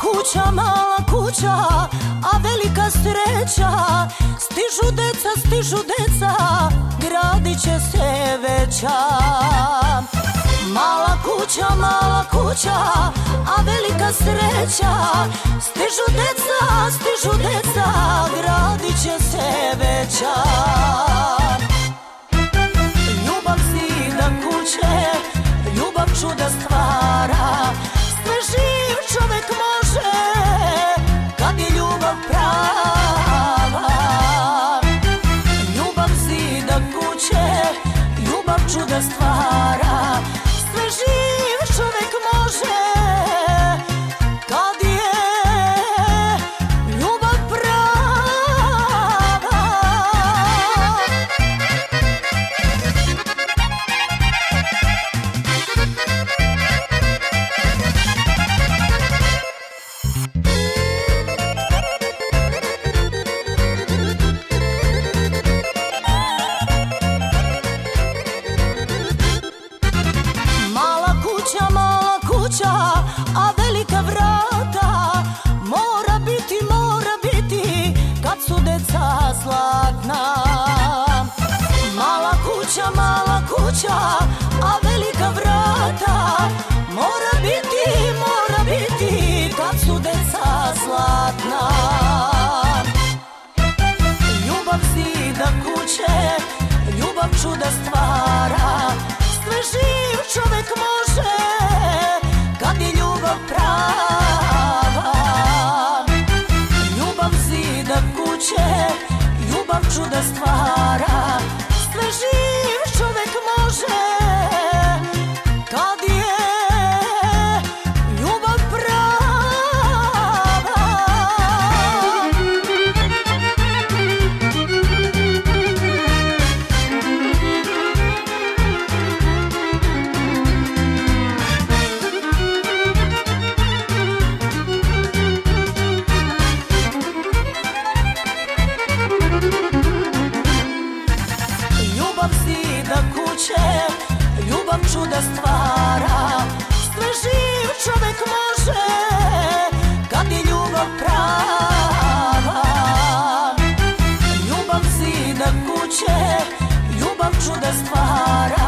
kuća, mala kuća, a velika sreća. Stižu deca, stižu deca, gradit će se veća. Mala kuća, mala kuća, a velika sreća. Stižu deca, stižu deca, gradit će se veća živ čovek kuća, mala kuća, a velika vrata. Mora biti, mora biti, kad su deca zlatna Ljubav zida kuće, ljubav čuda stvara. Sve živ čovek može, kad je ljubav prava. Ljubav zida kuće, ljubav čuda stvara moguće Ljubav čuda stvara. Sve živ čovjek može Kad je ljubav prava. Ljubav zida kuće Ljubav čuda stvara.